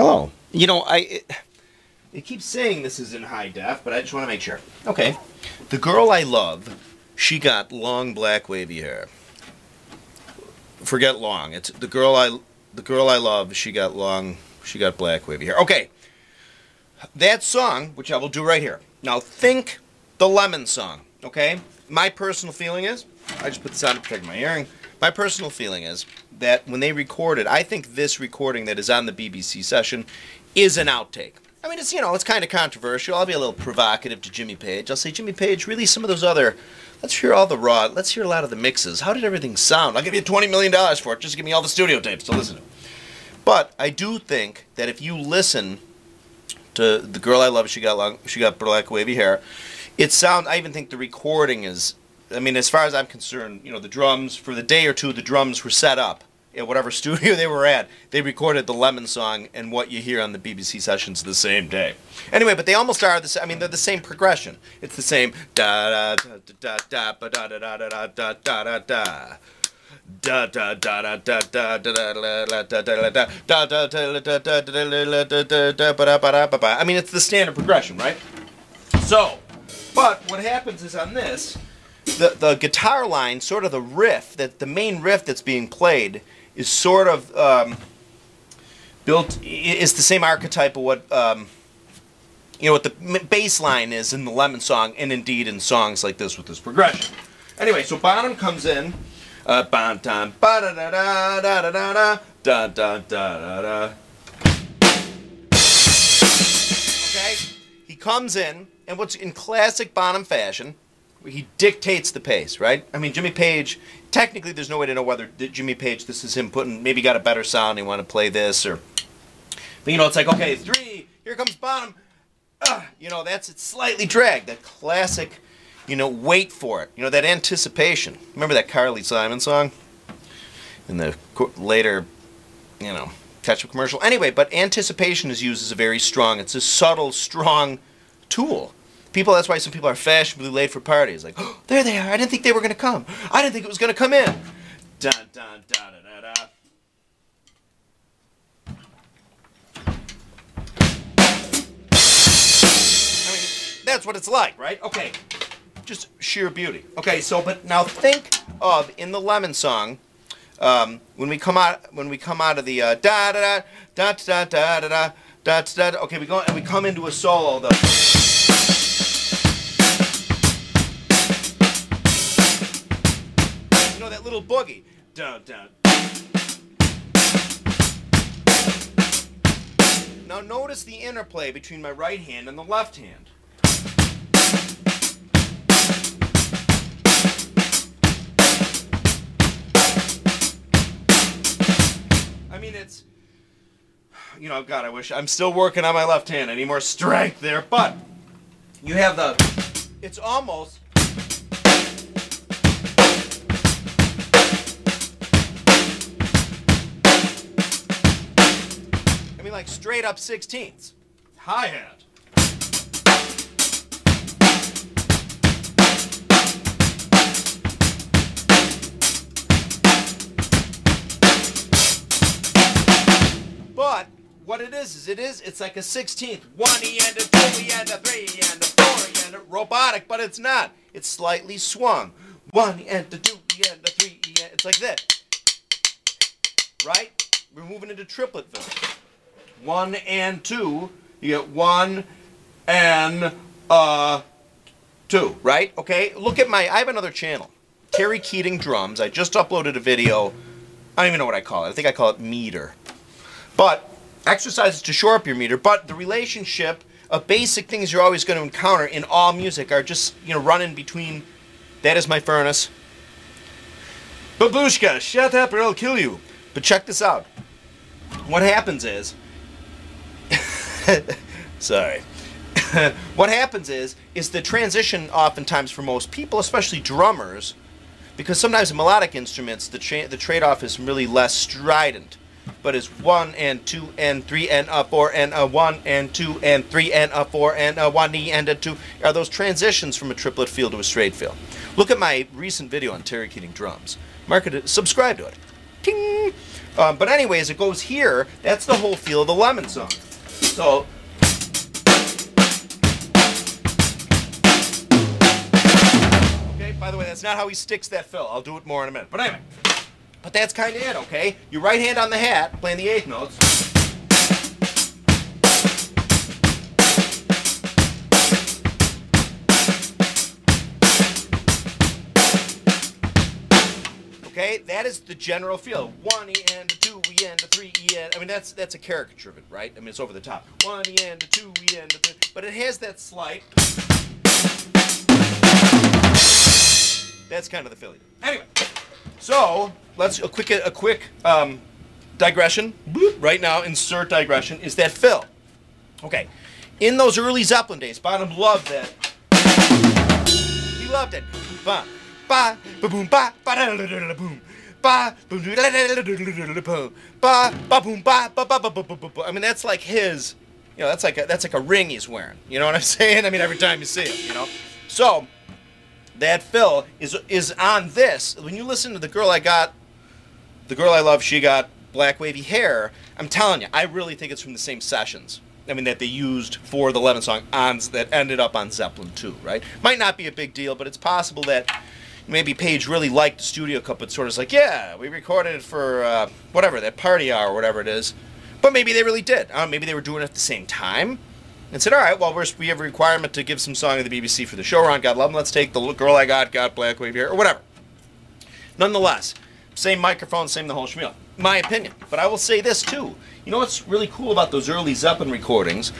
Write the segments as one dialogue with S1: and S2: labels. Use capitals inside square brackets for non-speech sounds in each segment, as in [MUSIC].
S1: Hello. You know, I it, it keeps saying this is in high def, but I just want to make sure. Okay. The girl I love, she got long black wavy hair. Forget long. It's the girl I the girl I love, she got long she got black wavy hair. Okay. That song, which I will do right here. Now think the lemon song, okay? My personal feeling is I just put this on to protect my hearing. My personal feeling is that when they recorded, I think this recording that is on the BBC session is an outtake. I mean, it's you know, it's kind of controversial. I'll be a little provocative to Jimmy Page. I'll say, Jimmy Page, really, some of those other. Let's hear all the raw. Let's hear a lot of the mixes. How did everything sound? I'll give you twenty million dollars for it. Just give me all the studio tapes to listen to. But I do think that if you listen to the girl I love, she got long, she got black wavy hair. It sounds. I even think the recording is. I mean, as far as I'm concerned, you know, the drums for the day or two, the drums were set up at whatever studio they were at. They recorded the Lemon song and what you hear on the BBC sessions the same day. Anyway, but they almost are the. same. I mean, they're the same progression. It's the same da da da da da da da da da da da da da. Da da. I mean, it's the standard progression, right? So, but what happens is on this, the the guitar line, sort of the riff that the main riff that's being played is sort of um, built. i- Is the same archetype of what um, you know what the bass line is in the Lemon song, and indeed in songs like this with this progression. Anyway, so Bonham comes in. Uh, da da da da da da da da da da da. Okay, he comes in, and what's in classic Bonham fashion, he dictates the pace, right? I mean, Jimmy Page. Technically, there's no way to know whether Jimmy Page. This is him putting maybe got a better sound. He want to play this or, but you know, it's like okay, three. Here comes Bonham. Ah, you know, that's it's slightly dragged. That classic, you know, wait for it. You know, that anticipation. Remember that Carly Simon song? In the later, you know, ketchup commercial. Anyway, but anticipation is used as a very strong. It's a subtle, strong tool. People. That's why some people are fashionably late for parties. Like, oh, there they are. I didn't think they were going to come. I didn't think it was going to come in. Dun dun dun. I mean, that's what it's like, right? Okay. Just sheer beauty. Okay, so but now think of in the lemon song, um, when we come out when we come out of the uh, da da da da da da da da da da. Okay, we go and we come into a solo. The that little boogie. Dun dun. Now notice the interplay between my right hand and the left hand. I mean, it's. You know, God, I wish I'm still working on my left hand. I need more strength there, but you have the. It's almost. like straight up 16ths. Hi hat. But what it is is it is it's like a 16th. One E and a two E and a three E and a four E and a robotic, but it's not. It's slightly swung. One E and a two E and a three E and it's like this. Right? We're moving into triplet zone. 1 and 2, you get 1 and uh, 2, right? Okay, look at my, I have another channel, Terry Keating Drums. I just uploaded a video, I don't even know what I call it. I think I call it meter. But exercises to shore up your meter, but the relationship of basic things you're always going to encounter in all music are just, you know, running between that is my furnace. Babushka, shut up or I'll kill you. But check this out. What happens is, [LAUGHS] Sorry. [LAUGHS] what happens is is the transition oftentimes for most people, especially drummers, because sometimes in melodic instruments the tra- the trade-off is really less strident, but is one and two and three and a four and a one and two and three and a four and a one e and a two are those transitions from a triplet feel to a straight feel. Look at my recent video on Terry Keating drums. Mark it, subscribe to it. Um, but anyways, it goes here. That's the whole feel of the lemon song. So. Okay. By the way, that's not how he sticks that fill. I'll do it more in a minute. But anyway. But that's kind of it, okay? Your right hand on the hat, playing the eighth notes. Okay, that is the general feel. One E and a two E and a three E and I mean that's that's a caricature of it, right? I mean it's over the top. One E and a two E and a three, but it has that slight. That's kind of the Philly. Anyway, so let's a quick a quick um, digression. Boop, right now, insert digression is that fill. Okay, in those early Zeppelin days, Bonham loved that. He loved it. Ba ba ba boom ba ba da da da boom. Ba boom da da da da da da boom. Ba ba boom ba ba ba ba ba ba ba. I mean that's like his. You know that's like a, that's like a ring he's wearing. You know what I'm saying? I mean every time you see him, you know. So that fill is is on this. When you listen to the girl I got, the girl I love, she got black wavy hair. I'm telling you, I really think it's from the same sessions. I mean that they used for the Lemon song on that ended up on Zeppelin 2, right? Might not be a big deal, but it's possible that maybe Page really liked the studio cut, but sort of like, yeah, we recorded it for uh, whatever that party hour, or whatever it is. But maybe they really did. Uh, maybe they were doing it at the same time and said, all right, well, we have a requirement to give some song to the BBC for the show. On God Love 'Em. Let's take the girl I got, got Black Wave here, or whatever. Nonetheless, same microphone, same the whole schmeal. My opinion. But I will say this too. You know what's really cool about those early Zeppelin recordings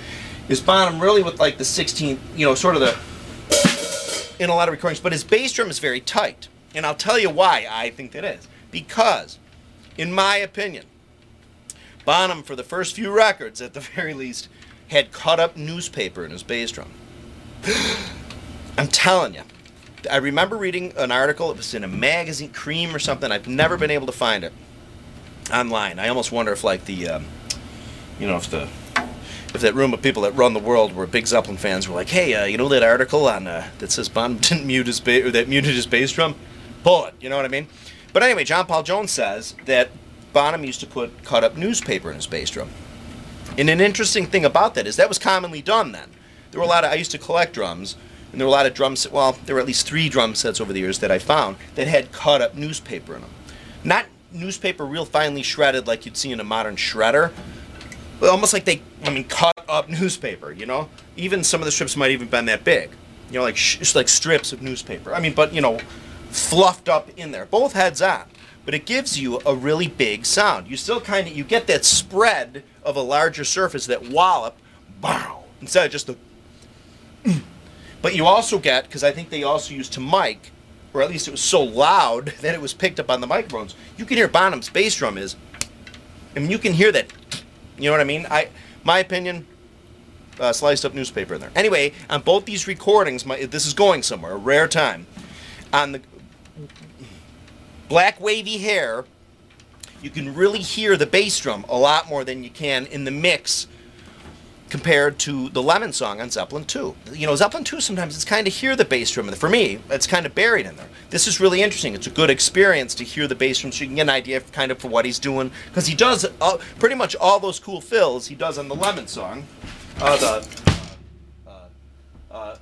S1: is Bonham really with like the 16th, you know, sort of the in a lot of recordings, but his bass drum is very tight. And I'll tell you why I think that is. Because, in my opinion, Bonham, for the first few records at the [LAUGHS] very least, had cut up newspaper in his bass drum. [GASPS] I'm telling you. I remember reading an article, it was in a magazine, Cream or something. I've never been able to find it online. I almost wonder if, like, the, um, you know, if the if that room of people that run the world were big Zeppelin fans were like, hey, uh, you know that article on uh, that says Bonham [LAUGHS] didn't mute his ba- or that muted his bass drum? Pull it. You know what I mean? But anyway, John Paul Jones says that Bonham used to put cut up newspaper in his bass drum. And an interesting thing about that is that was commonly done then. There were a lot of I used to collect drums, and there were a lot of drums. Well, there were at least three drum sets over the years that I found that had cut up newspaper in them. Not newspaper real finely shredded like you'd see in a modern shredder, almost like they, I mean, cut up newspaper. You know, even some of the strips might even been that big. You know, like sh- just like strips of newspaper. I mean, but you know, fluffed up in there, both heads on. But it gives you a really big sound. You still kind of you get that spread of a larger surface, that wallop, bow, instead of just the. [CLEARS THROAT] But you also get because I think they also used to mic, or at least it was so loud [LAUGHS] that it was picked up on the microphones. You can hear Bonham's bass drum is. I mean, you can hear that you know what I mean? I, my opinion, uh, sliced up newspaper in there. Anyway, on both these recordings, my, this is going somewhere, a rare time. On the black wavy hair, you can really hear the bass drum a lot more than you can in the mix compared to the Lemon song on Zeppelin 2. You know, Zeppelin 2 sometimes it's kind of hear the bass drum. For me, it's kind of buried in there. This is really interesting. It's a good experience to hear the bass drum so you can get an idea of kind of for what he's doing. Because he does uh, pretty much all those cool fills he does on the Lemon song. Uh, the. Uh, uh,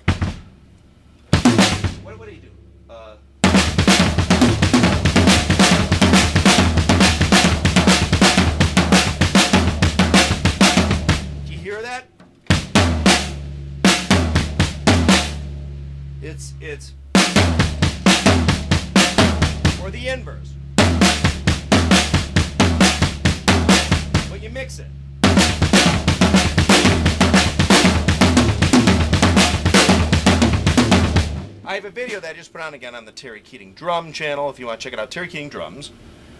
S1: what, what he do? Hear that? It's it's or the inverse. But you mix it. I have a video that I just put on again on the Terry Keating Drum channel. If you want to check it out, Terry Keating Drums,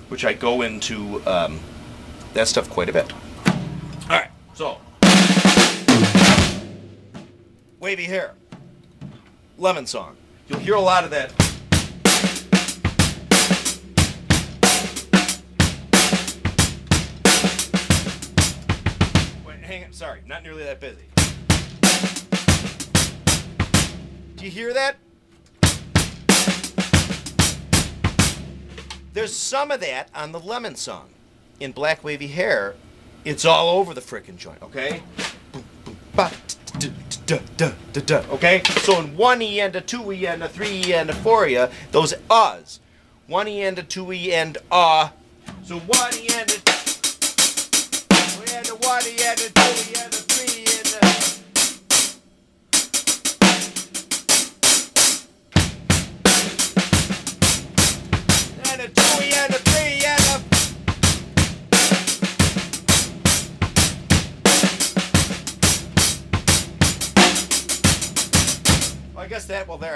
S1: which I go into um, that stuff quite a bit. All right, so wavy hair, lemon song. You'll hear a lot of that. Wait, hang on. Sorry, not nearly that busy. Do you hear that? There's some of that on the lemon song. in Black Wavy Hair, it's all over the frickin' joint, okay? Boom, boom, ba, d- d- d- d- d- d- Okay? So in one E and a two E and a three E and a four E, those uhs. One E and a two E and uh. So one E and a and a one E and a two E and a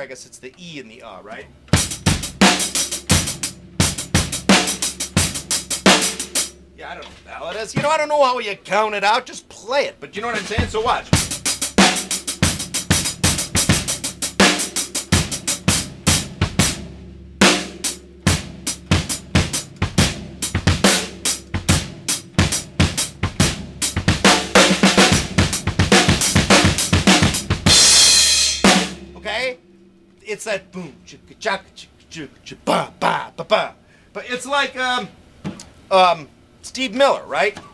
S1: I guess it's the E and the uh, right? Yeah, I don't know is. You know, I don't know how you count it out. Just play it. But you know what I'm saying? So watch. It's that boom, chicka chaka chicka chicka ba ba ba ba. But it's like um um Steve Miller, right? What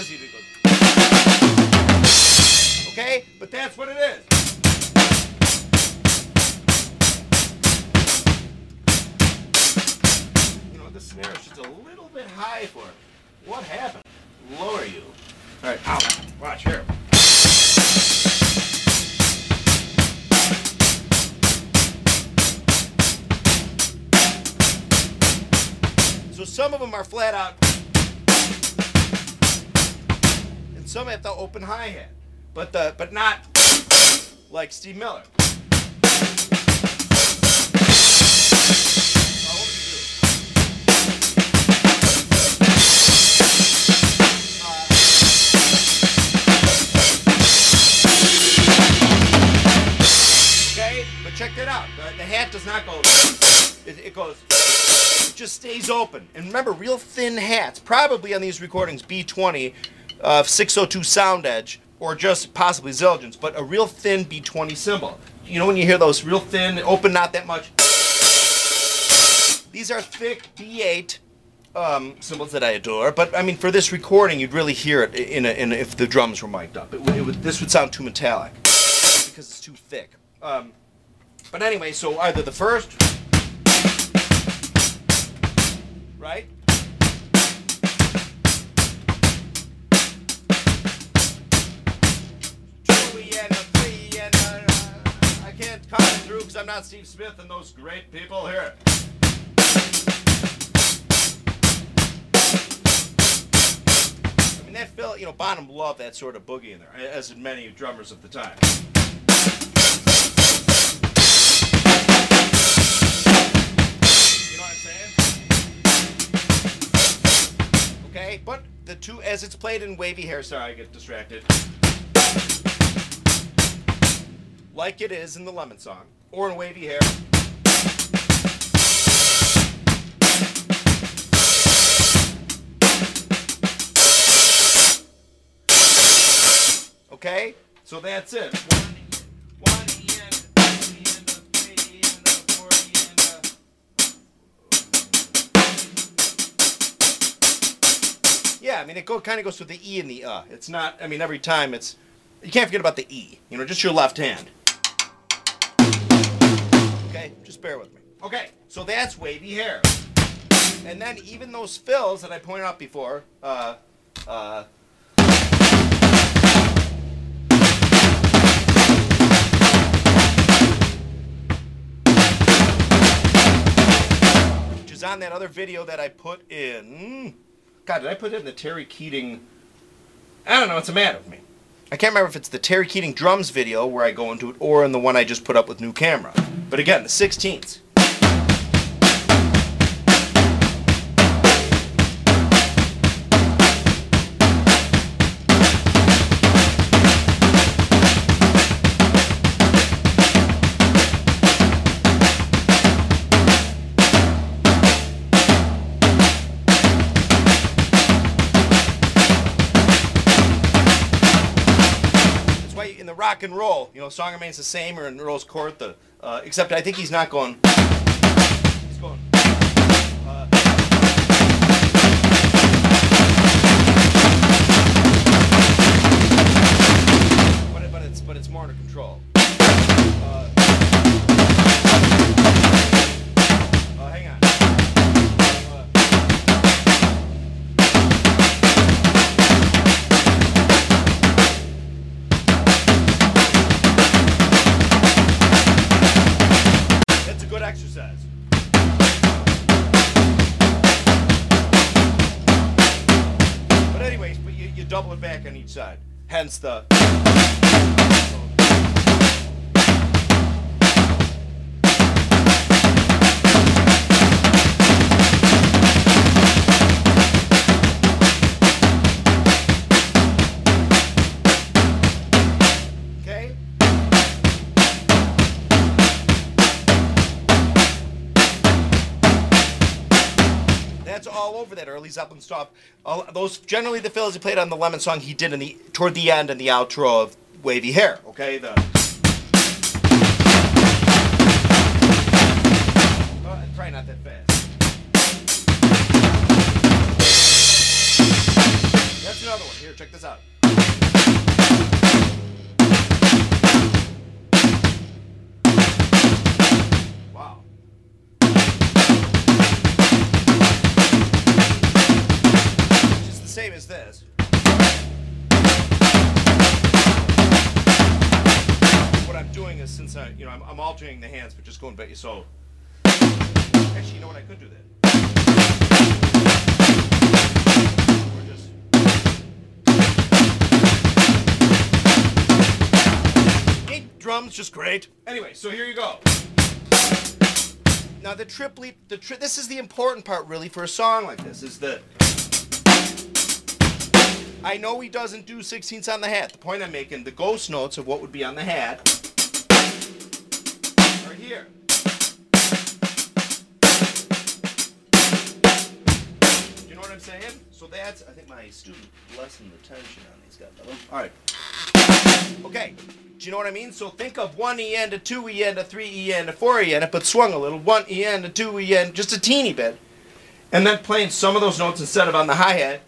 S1: does he do? He goes, Okay, but that's what it is. High for. What happened? Lower you. All right, ow. Watch here. So some of them are flat out, and some have the open hi hat, but the but not like Steve Miller. Stays open. And remember, real thin hats, probably on these recordings, B20, uh, 602 Sound Edge, or just possibly Zildjian's, but a real thin B20 cymbal. You know when you hear those real thin, open, not that much. These are thick B8 um, cymbals that I adore, but I mean, for this recording, you'd really hear it in, a, in a, if the drums were mic'd up. It, it this would sound too metallic because it's too thick. Um, but anyway, so either the first, right? I can't count it through because I'm not Steve Smith and those great people here. I mean, that felt, you know, Bonham loved that sort of boogie in there, as did many drummers of the time. But the two, as it's played in wavy hair, sorry, I get distracted. Like it is in the Lemon song, or in wavy hair. Okay, so that's it. One Yeah, I mean, it go, kind of goes with the E and the uh. It's not, I mean, every time it's, you can't forget about the E. You know, just your left hand. Okay, just bear with me. Okay, so that's wavy hair. And then even those fills that I pointed out before, uh, uh, on that other video that I put in. God, did I put it in the Terry Keating? I don't know. What's the matter with me? I can't remember if it's the Terry Keating drums video where I go into it, or in the one I just put up with new camera. But again, the 16th. Rock and roll. You know, song remains the same or in Earl's Court. The uh, except I think he's not going. The. Zeppelin stuff. Those generally the fills he played on the Lemon song he did in the toward the end and the outro of Wavy Hair. Okay, the. Not that fast. That's another one. Here, check this out. You know, I'm, I'm alternating the hands, but just going back. So, actually, you know what? I could do that. Or just. Drums just great? Anyway, so here you go. Now the triplet, the tri- this is the important part really for a song like this is the. I know he doesn't do 16ths on the hat. The point I'm making, the ghost notes of what would be on the hat here. You know what I'm saying? So that's, I think my student lessened the tension on these guys. All right. Okay. Do you know what I mean? So think of one E end, a two E end, a three E end, a four E end, but swung a little. One E end, a two E end, just a teeny bit. And then playing some of those notes instead of on the hi hat.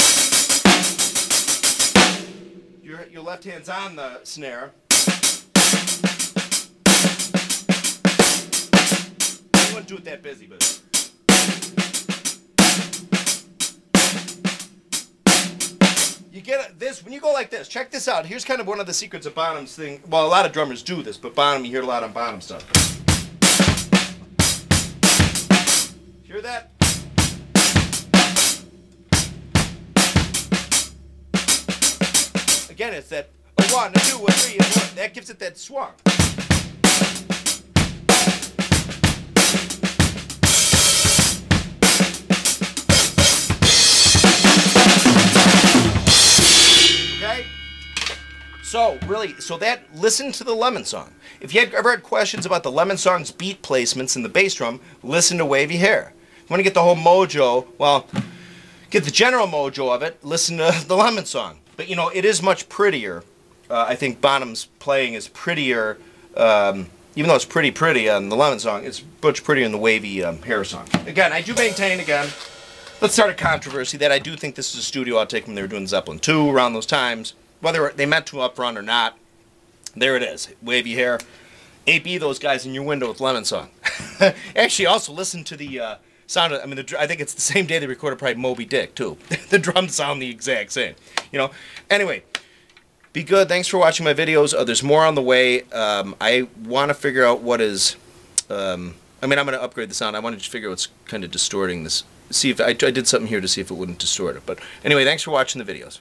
S1: Your, your left hand's on the snare. You wouldn't do it that busy, but. You get this when you go like this. Check this out. Here's kind of one of the secrets of Bonham's thing. Well, a lot of drummers do this, but Bonham, you hear a lot on Bonham stuff. Hear that? Again, it's that a one, a two, a three, and one. That gives it that swung. So, really, so that, listen to the Lemon Song. If you had ever had questions about the Lemon Song's beat placements in the bass drum, listen to Wavy Hair. If you want to get the whole mojo, well, get the general mojo of it, listen to [LAUGHS] the Lemon Song. But, you know, it is much prettier. Uh, I think Bonham's playing is prettier, um, even though it's pretty pretty on the Lemon Song, it's much prettier in the Wavy um, Hair Song. Again, I do maintain, again, let's start a controversy that I do think this is a studio outtake when they were doing Zeppelin 2 around those times. Whether they meant to up front or not, there it is. Wavy hair. 8B those guys in your window with Lemon Song. [LAUGHS] Actually, also listen to the uh, sound. Of, I mean, the, I think it's the same day they recorded probably Moby Dick too. [LAUGHS] the drums sound the exact same. You know. Anyway, be good. Thanks for watching my videos. Uh, there's more on the way. Um, I want to figure out what is. Um, I mean, I'm going to upgrade the sound. I want to figure out what's kind of distorting this. See if I, I did something here to see if it wouldn't distort it. But anyway, thanks for watching the videos.